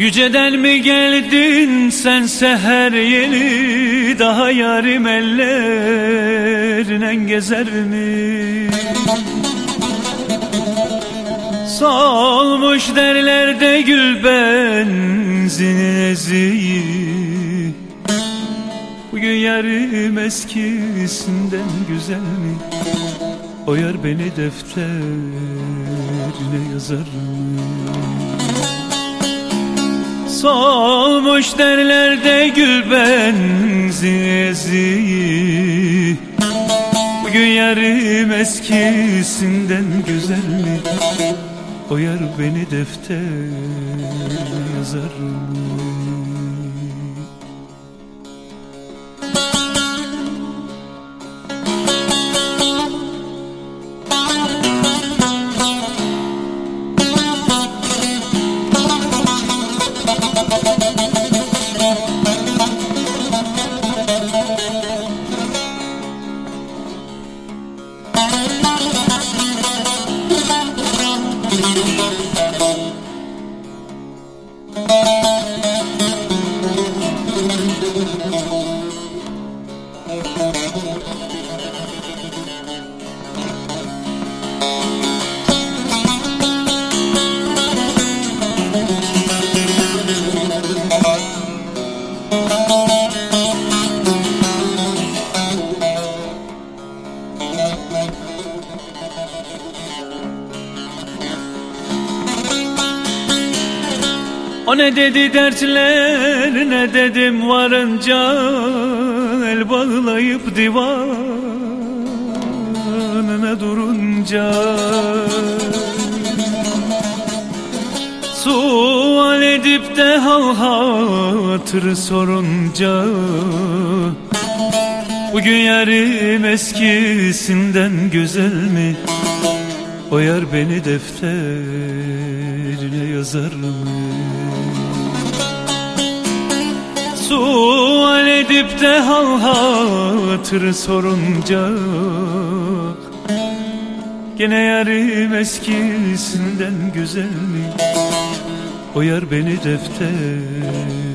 Yüceden mi geldin sen seher yeni Daha yarim ellerine gezer mi? Solmuş derlerde gül benzini eziği Bugün yarım eskisinden güzel mi? O yar beni defterine yazar mı? Solmuş derlerde gül benzezi Bugün yarım eskisinden güzel mi? O yar beni defterine yazar mı? O ne dedi dertler ne dedim varınca El bağlayıp divanına durunca Sual edip de hal hatır sorunca Bugün yarım eskisinden güzel mi? O yar beni defterine yazar mı? Sual edip de hal hatır sorunca Gene yarım eskisinden güzel mi? O yar beni mı?